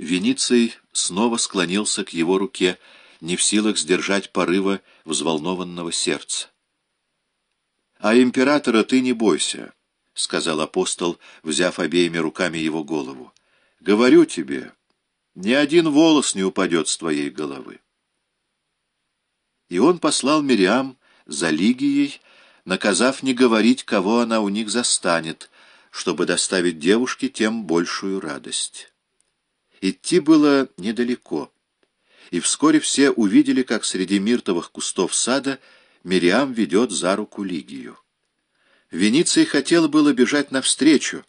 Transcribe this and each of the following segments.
Вениций снова склонился к его руке, не в силах сдержать порыва взволнованного сердца. «А императора ты не бойся», — сказал апостол, взяв обеими руками его голову. «Говорю тебе, ни один волос не упадет с твоей головы». И он послал Мириам за Лигией, наказав не говорить, кого она у них застанет, чтобы доставить девушке тем большую радость. Идти было недалеко, и вскоре все увидели, как среди миртовых кустов сада Мириам ведет за руку Лигию. Вениций хотел было бежать навстречу,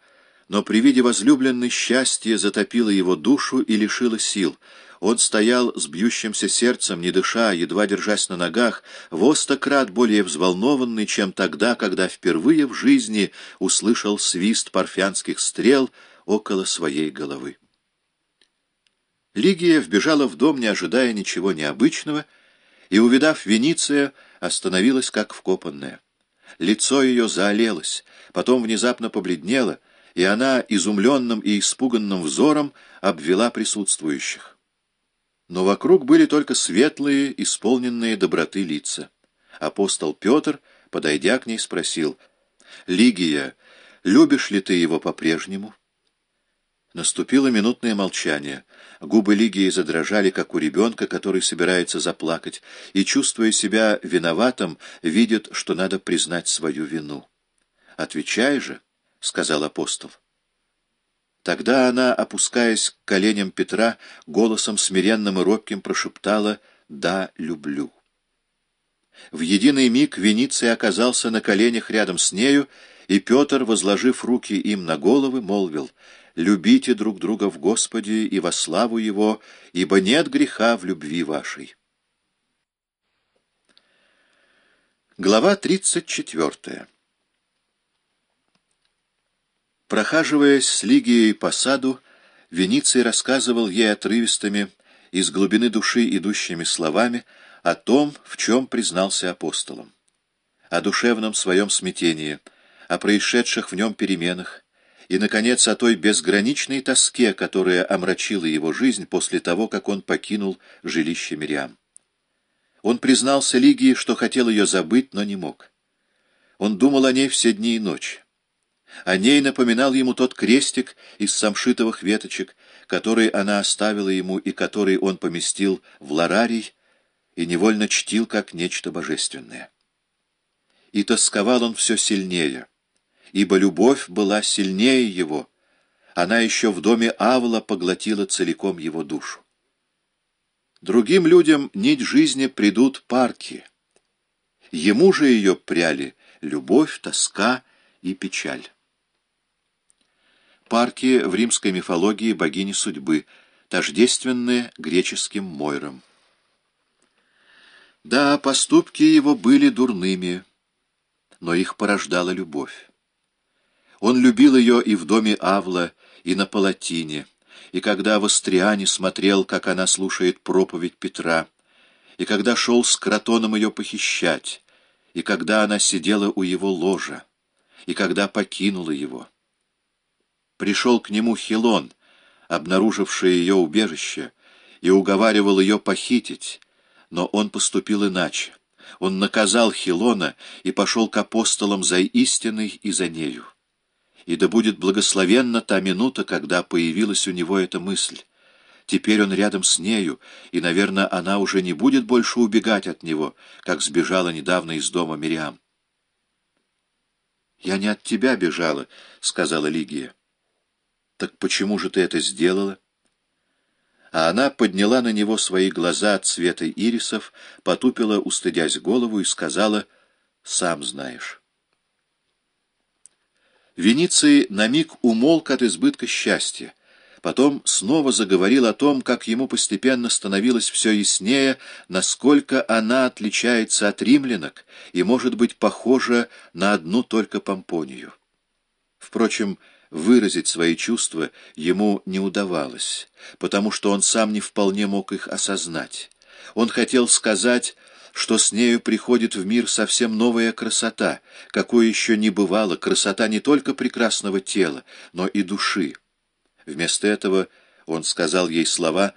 но при виде возлюбленной счастье затопило его душу и лишило сил — он стоял с бьющимся сердцем, не дыша, едва держась на ногах, во стократ более взволнованный, чем тогда, когда впервые в жизни услышал свист парфянских стрел около своей головы. Лигия вбежала в дом, не ожидая ничего необычного, и, увидав Вениция, остановилась как вкопанная. Лицо ее заолелось, потом внезапно побледнело, и она изумленным и испуганным взором обвела присутствующих но вокруг были только светлые, исполненные доброты лица. Апостол Петр, подойдя к ней, спросил, «Лигия, любишь ли ты его по-прежнему?» Наступило минутное молчание. Губы Лигии задрожали, как у ребенка, который собирается заплакать, и, чувствуя себя виноватым, видит, что надо признать свою вину. «Отвечай же», — сказал апостол. Тогда она, опускаясь к коленям Петра, голосом смиренным и робким прошептала «Да, люблю». В единый миг Вениций оказался на коленях рядом с нею, и Петр, возложив руки им на головы, молвил «Любите друг друга в Господе и во славу Его, ибо нет греха в любви вашей». Глава тридцать четвертая Прохаживаясь с Лигией по саду, Вениций рассказывал ей отрывистыми, из глубины души идущими словами, о том, в чем признался апостолом. О душевном своем смятении, о происшедших в нем переменах и, наконец, о той безграничной тоске, которая омрачила его жизнь после того, как он покинул жилище Мириам. Он признался Лигии, что хотел ее забыть, но не мог. Он думал о ней все дни и ночи. О ней напоминал ему тот крестик из самшитовых веточек, который она оставила ему и который он поместил в ларарий и невольно чтил как нечто божественное. И тосковал он все сильнее, ибо любовь была сильнее его, она еще в доме Авла поглотила целиком его душу. Другим людям нить жизни придут парки. Ему же ее пряли любовь, тоска и печаль. Парки в римской мифологии богини судьбы, тождественные греческим Мойрам. Да, поступки его были дурными, но их порождала любовь. Он любил ее и в доме Авла, и на Палатине, и когда в Астриане смотрел, как она слушает проповедь Петра, и когда шел с Кротоном ее похищать, и когда она сидела у его ложа, и когда покинула его пришел к нему Хилон, обнаруживший ее убежище, и уговаривал ее похитить, но он поступил иначе. Он наказал Хилона и пошел к апостолам за истиной и за нею. И да будет благословенна та минута, когда появилась у него эта мысль. Теперь он рядом с нею, и, наверное, она уже не будет больше убегать от него, как сбежала недавно из дома Мириам. «Я не от тебя бежала», — сказала Лигия. «Так почему же ты это сделала?» А она подняла на него свои глаза цвета ирисов, потупила, устыдясь голову, и сказала «Сам знаешь». Вениций на миг умолк от избытка счастья. Потом снова заговорил о том, как ему постепенно становилось все яснее, насколько она отличается от римлянок и может быть похожа на одну только Помпонию. Впрочем, выразить свои чувства ему не удавалось, потому что он сам не вполне мог их осознать. Он хотел сказать, что с нею приходит в мир совсем новая красота, какой еще не бывало, красота не только прекрасного тела, но и души. Вместо этого Он сказал ей слова,